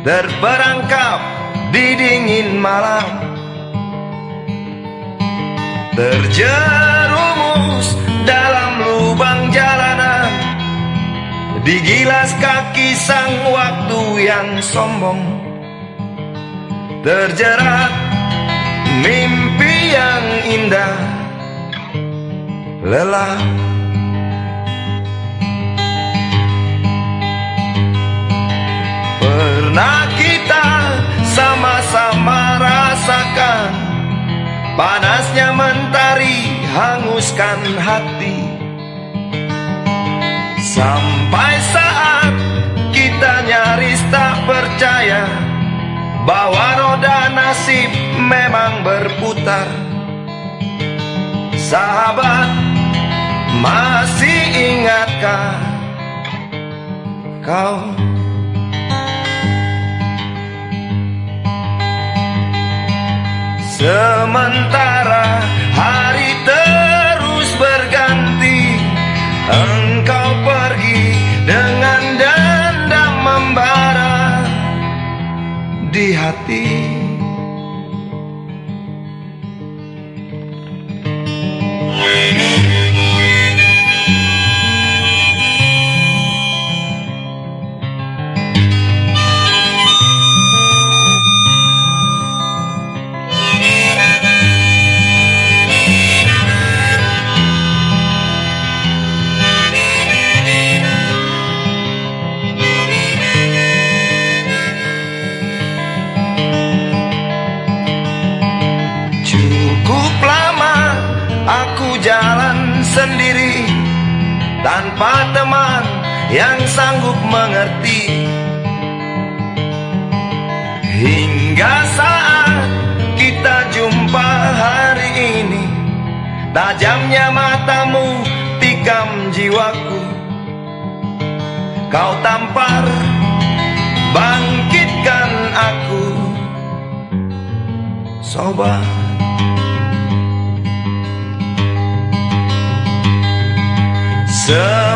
Terperangkap di dingin malam. Terjerumus dalam lubang jalanan. Digilas kaki sang waktu yang sombong. Terjerat mimpi yang indah. Lelah mentari hanguskan hati. Sampai saat kita nyaris tak percaya Bahwa roda nasib memang berputar. Sahabat masih ingatkah kau? Sementara jalan sendiri Tanpa teman yang sanggup mengerti. Hingga saat kita jumpa hari ini Tajamnya matamu tikam jiwaku. Kau tampar bangkitkan aku. Sobat Sementara